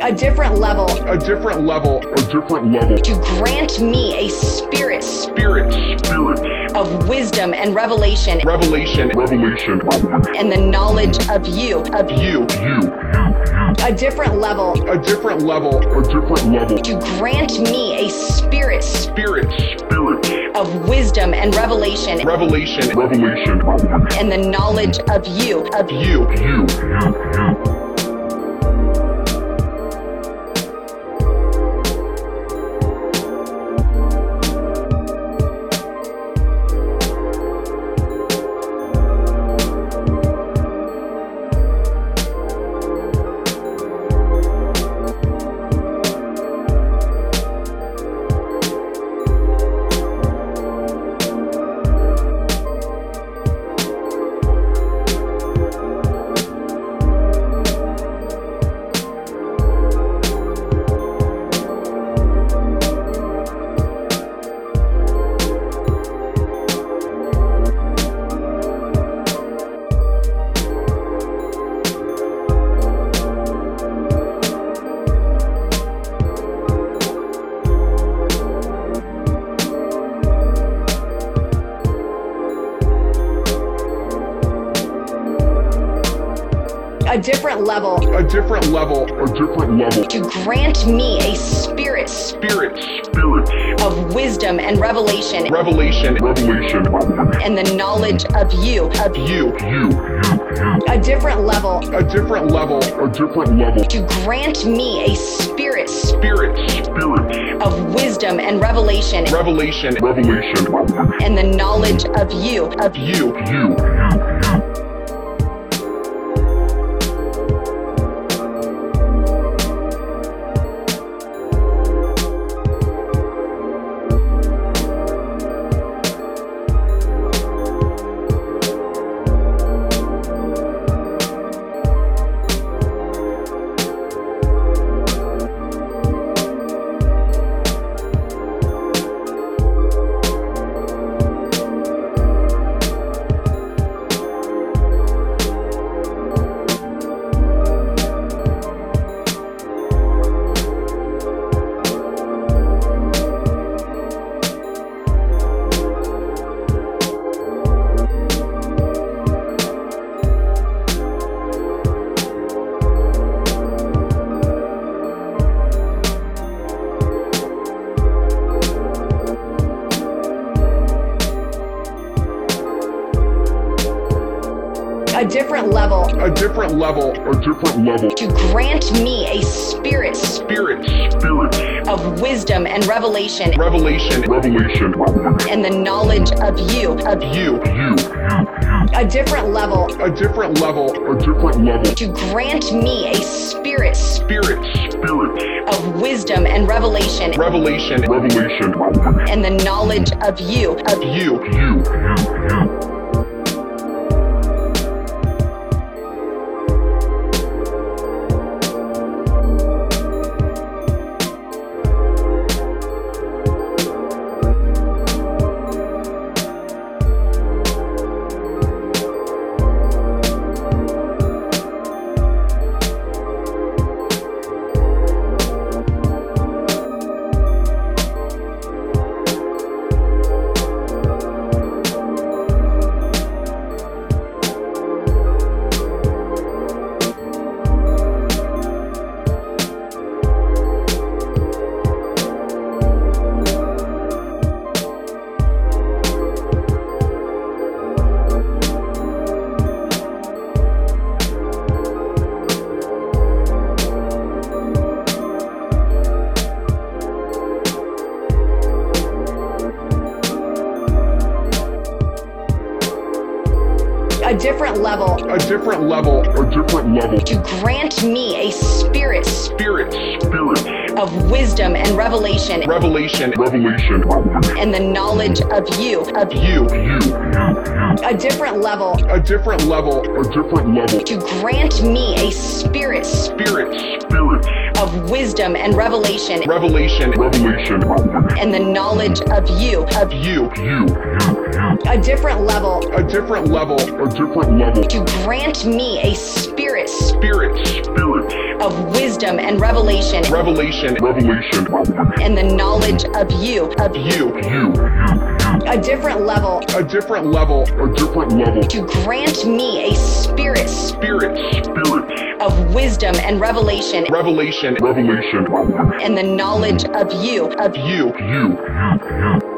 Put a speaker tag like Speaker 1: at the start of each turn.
Speaker 1: a different level,
Speaker 2: a different level,
Speaker 3: a different level,
Speaker 1: to grant me a spirit.
Speaker 2: Spirit,
Speaker 3: spirit,
Speaker 1: of wisdom and revelation.
Speaker 2: Revelation,
Speaker 3: revelation,
Speaker 1: and the knowledge of you, of
Speaker 2: you,
Speaker 3: you, you,
Speaker 1: a different level,
Speaker 2: a different level,
Speaker 3: a different level,
Speaker 1: to grant me a spirit.
Speaker 2: Spirit,
Speaker 3: spirit,
Speaker 1: of wisdom and revelation
Speaker 2: revelation,
Speaker 3: revelation, revelation,
Speaker 1: and the knowledge of you, of
Speaker 2: you,
Speaker 3: you, you, you,
Speaker 1: a different level,
Speaker 2: a different level,
Speaker 3: a different level,
Speaker 1: to grant me a spirit.
Speaker 2: Spirit,
Speaker 3: spirit,
Speaker 1: of wisdom and revelation.
Speaker 2: Revelation,
Speaker 3: revelation,
Speaker 1: and the knowledge of you, of
Speaker 2: you,
Speaker 3: you, you,
Speaker 1: a different level,
Speaker 2: a different level,
Speaker 3: a different level,
Speaker 1: to grant me a spirit.
Speaker 2: Spirit,
Speaker 3: spirit,
Speaker 1: of wisdom and revelation.
Speaker 2: Revelation,
Speaker 3: revelation, revelation,
Speaker 1: and the knowledge of you, of
Speaker 2: you,
Speaker 3: you, you,
Speaker 1: a different level,
Speaker 2: a different level,
Speaker 3: a different level,
Speaker 1: to grant me a spirit.
Speaker 2: Spirit,
Speaker 3: spirit,
Speaker 1: of wisdom and revelation.
Speaker 2: Revelation,
Speaker 3: revelation, revelation,
Speaker 1: and the knowledge of you, of
Speaker 2: you,
Speaker 3: you, you, you,
Speaker 1: a different level,
Speaker 2: a different level,
Speaker 3: a different level,
Speaker 1: to grant me a spirit.
Speaker 2: Spirit,
Speaker 3: spirit,
Speaker 1: of wisdom and revelation
Speaker 2: revelation,
Speaker 3: revelation, revelation,
Speaker 1: and the knowledge of you, of
Speaker 2: you,
Speaker 3: you, you, you,
Speaker 1: a different level,
Speaker 2: a different level,
Speaker 3: a different level,
Speaker 1: to grant me a spirit.
Speaker 2: Spirit,
Speaker 3: spirit,
Speaker 1: of wisdom and revelation.
Speaker 2: Revelation,
Speaker 3: revelation, revelation,
Speaker 1: and the knowledge of you, of
Speaker 2: you,
Speaker 3: you, you, you,
Speaker 1: a different level,
Speaker 2: a different level,
Speaker 3: a different level,
Speaker 1: to grant me a spirit.
Speaker 2: Spirit,
Speaker 3: spirit,
Speaker 1: of wisdom and revelation.
Speaker 2: Revelation,
Speaker 3: revelation,
Speaker 1: and the knowledge of you, of
Speaker 2: you,
Speaker 3: you, you, you,
Speaker 1: a different level,
Speaker 2: a different level,
Speaker 3: a different level,
Speaker 1: to grant me a spirit,
Speaker 2: spirit,
Speaker 1: of wisdom and revelation.
Speaker 2: Revelation,
Speaker 3: revelation,
Speaker 1: and the knowledge of you, of
Speaker 3: you, you,
Speaker 1: a different level.
Speaker 2: A different level,
Speaker 3: a different level,
Speaker 1: to grant me a spirit.
Speaker 2: Spirit,
Speaker 3: spirit,
Speaker 1: of wisdom and revelation.
Speaker 2: Revelation,
Speaker 3: revelation, revelation,
Speaker 1: and the knowledge of you, of
Speaker 2: you,
Speaker 3: you, you, you,